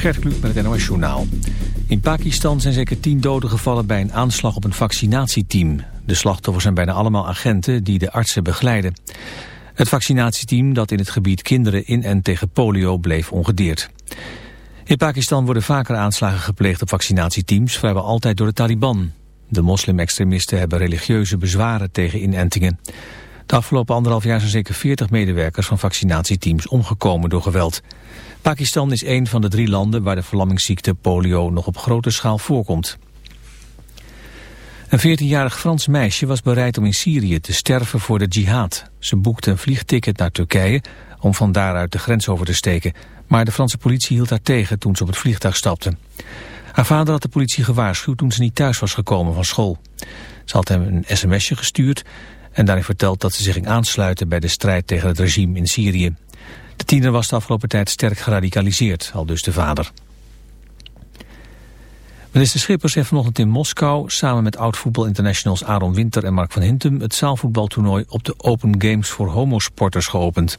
Gert Kluk met het NOS Journaal. In Pakistan zijn zeker tien doden gevallen bij een aanslag op een vaccinatieteam. De slachtoffers zijn bijna allemaal agenten die de artsen begeleiden. Het vaccinatieteam dat in het gebied kinderen in en tegen polio bleef ongedeerd. In Pakistan worden vaker aanslagen gepleegd op vaccinatieteams, vrijwel altijd door de Taliban. De moslim-extremisten hebben religieuze bezwaren tegen inentingen. De afgelopen anderhalf jaar zijn zeker 40 medewerkers van vaccinatieteams omgekomen door geweld. Pakistan is een van de drie landen waar de verlammingsziekte polio nog op grote schaal voorkomt. Een 14-jarig Frans meisje was bereid om in Syrië te sterven voor de jihad. Ze boekte een vliegticket naar Turkije om van daaruit de grens over te steken. Maar de Franse politie hield haar tegen toen ze op het vliegtuig stapte. Haar vader had de politie gewaarschuwd toen ze niet thuis was gekomen van school. Ze had hem een sms'je gestuurd en daarin verteld dat ze zich ging aansluiten bij de strijd tegen het regime in Syrië. De tiener was de afgelopen tijd sterk geradicaliseerd, al dus de vader. Minister Schippers heeft vanochtend in Moskou samen met oud-voetbal-internationals Aaron Winter en Mark van Hintem het zaalvoetbaltoernooi op de Open Games voor homosporters geopend.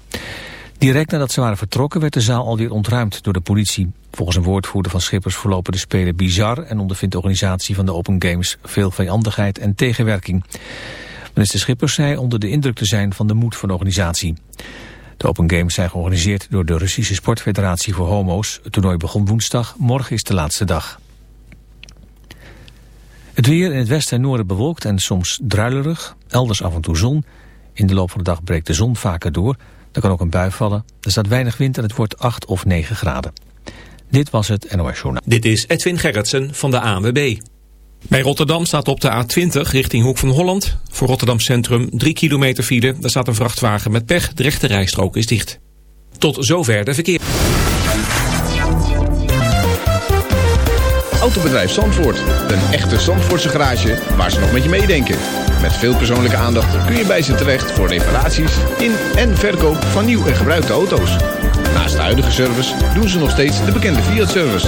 Direct nadat ze waren vertrokken werd de zaal alweer ontruimd door de politie. Volgens een woordvoerder van Schippers verlopen de Spelen bizar en ondervindt de organisatie van de Open Games veel vijandigheid en tegenwerking. Minister Schippers zei onder de indruk te zijn van de moed van de organisatie. De Open Games zijn georganiseerd door de Russische Sportfederatie voor Homo's. Het toernooi begon woensdag, morgen is de laatste dag. Het weer in het westen en noorden bewolkt en soms druilerig. Elders af en toe zon. In de loop van de dag breekt de zon vaker door. Er kan ook een bui vallen. Er staat weinig wind en het wordt 8 of 9 graden. Dit was het NOS Journaal. Dit is Edwin Gerritsen van de ANWB. Bij Rotterdam staat op de A20 richting Hoek van Holland. Voor Rotterdam Centrum 3 kilometer file. Daar staat een vrachtwagen met pech. De rechte rijstrook is dicht. Tot zover de verkeer. Autobedrijf Zandvoort. Een echte Zandvoortse garage waar ze nog met je meedenken. Met veel persoonlijke aandacht kun je bij ze terecht voor reparaties in en verkoop van nieuw en gebruikte auto's. Naast de huidige service doen ze nog steeds de bekende Fiat-service.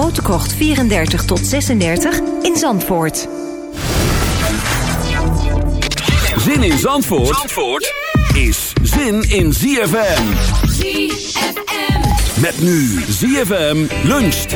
Krocht 34 tot 36 in Zandvoort. Zin in Zandvoort, Zandvoort is zin in ZFM. ZFM. Met nu ZFM luncht.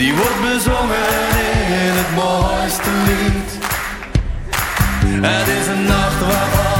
Die wordt bezongen in het mooiste lied. Het is een nacht waarvan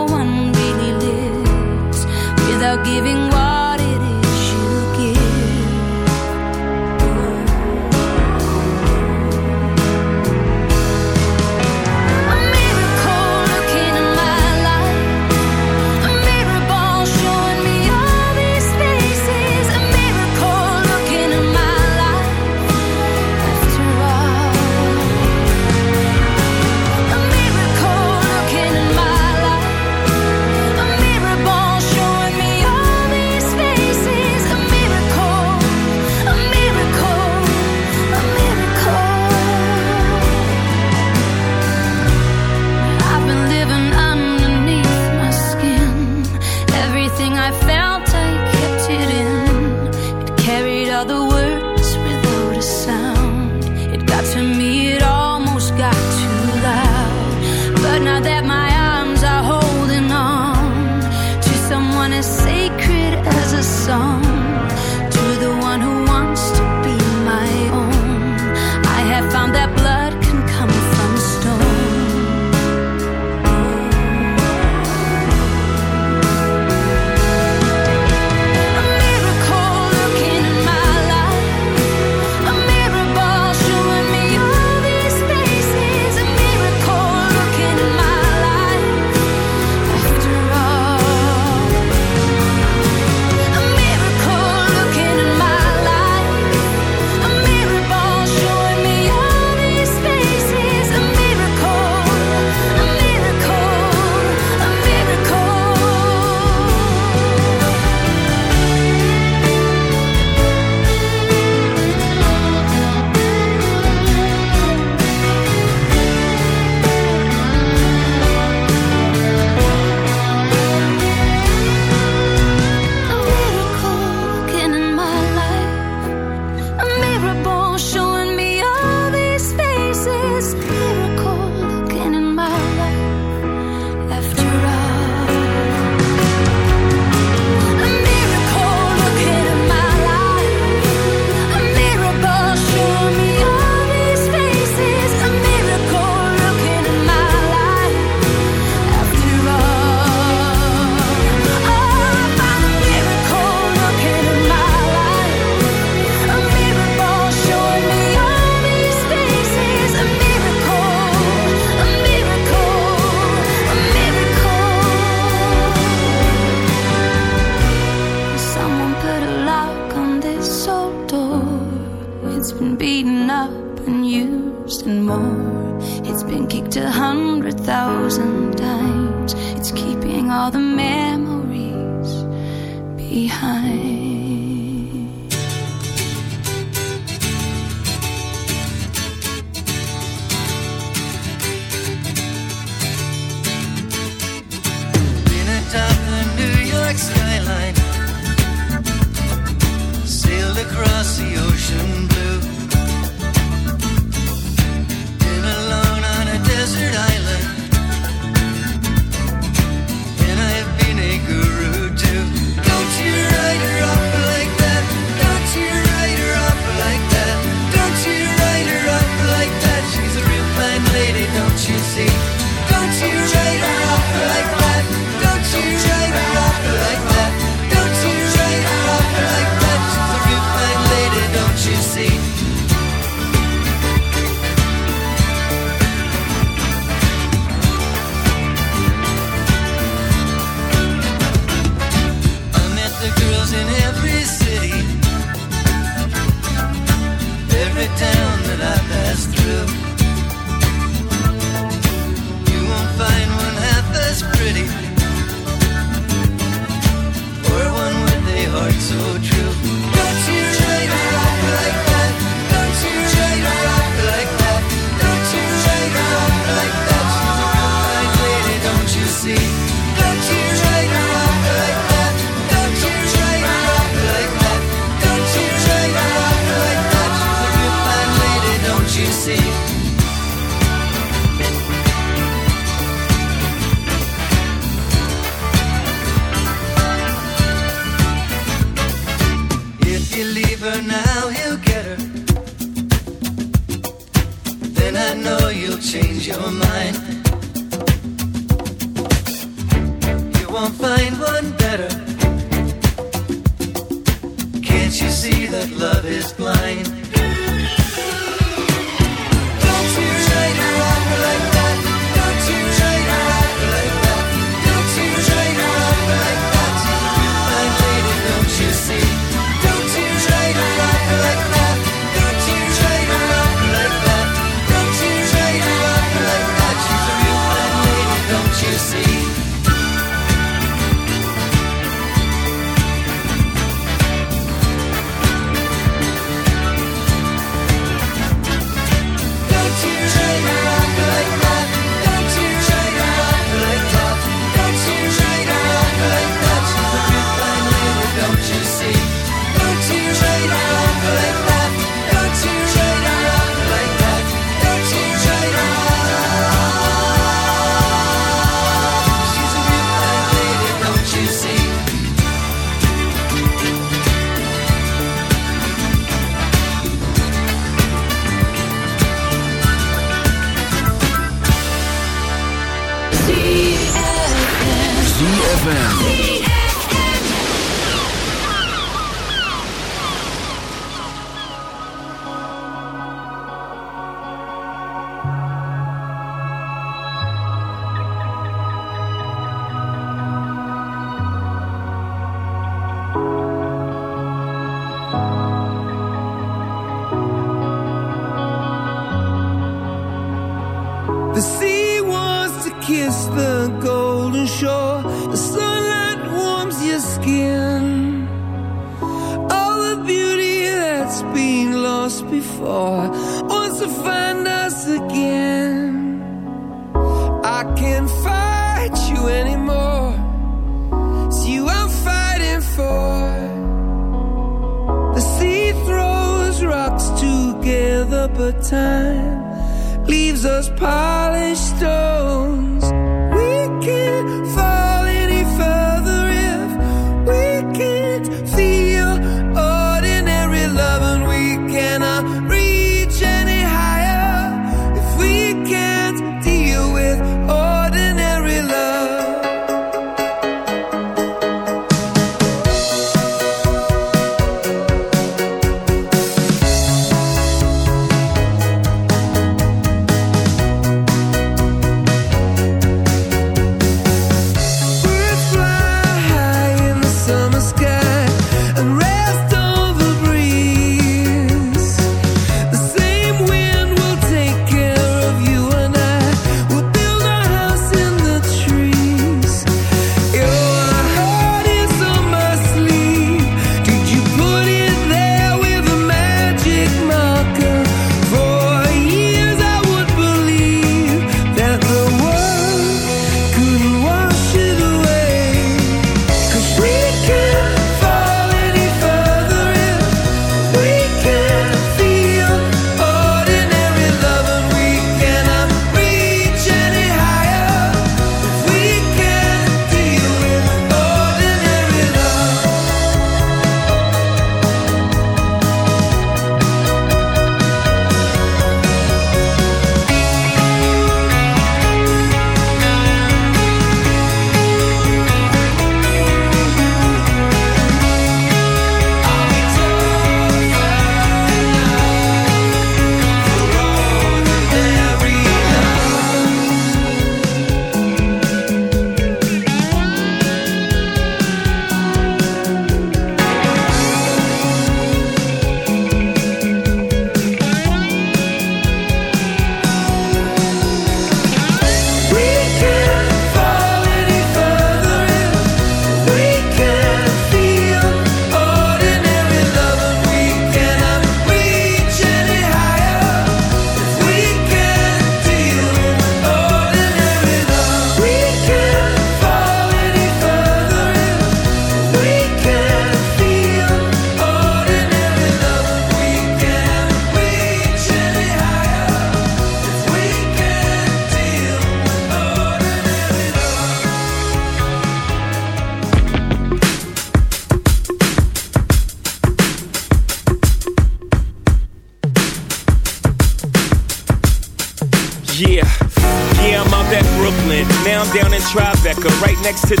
Next to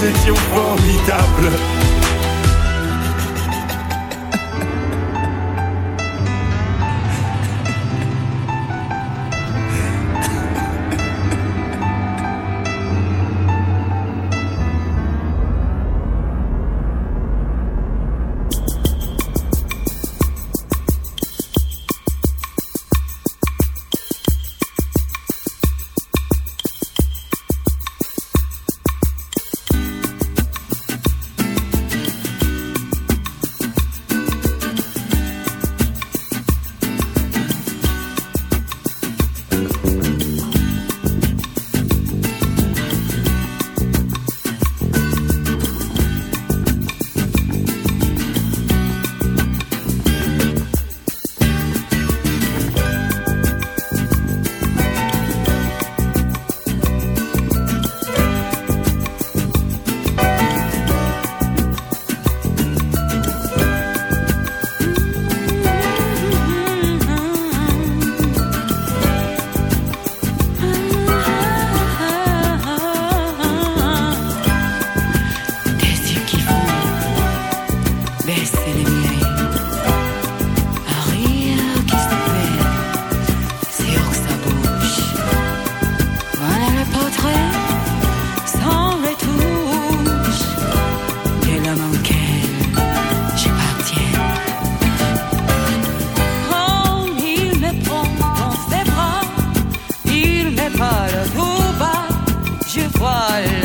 Nous étions formidables.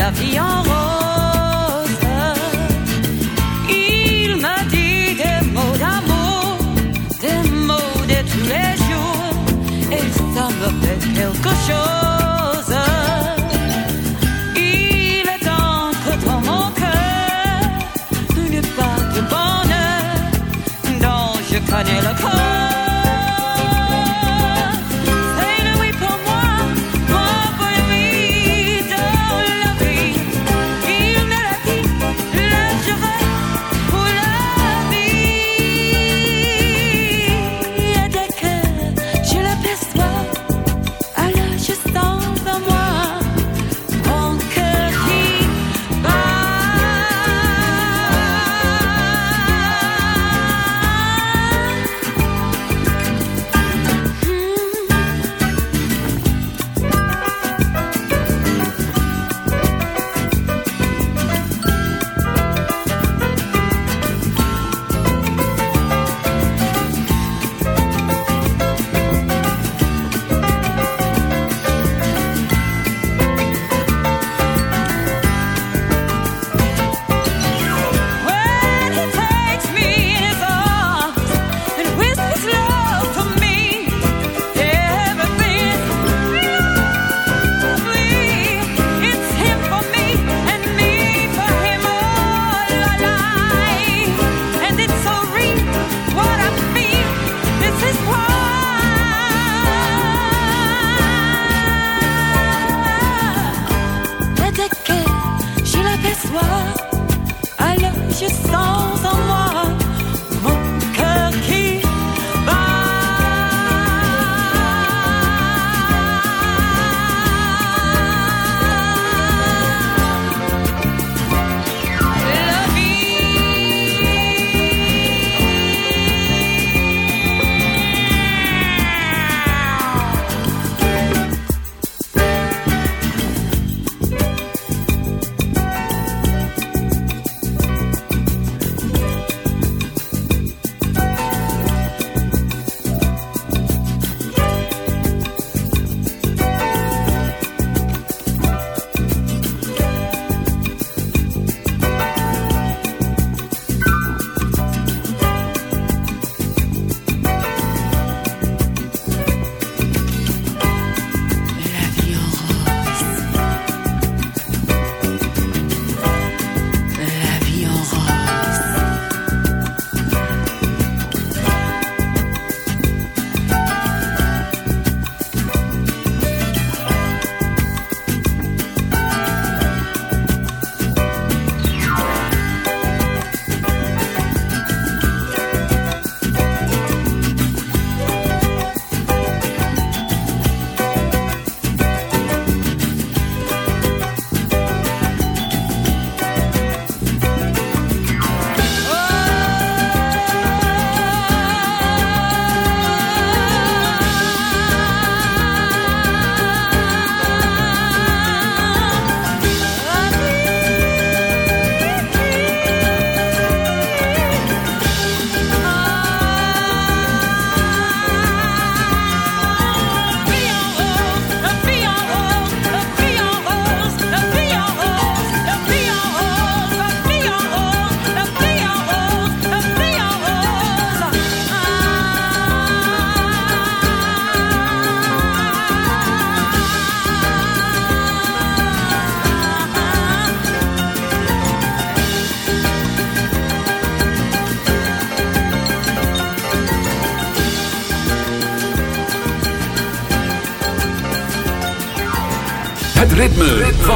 la vie en rose. Il me dit des mots d'amour, des mots de tous les jours, et ça me fait quelque.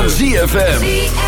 ZFM.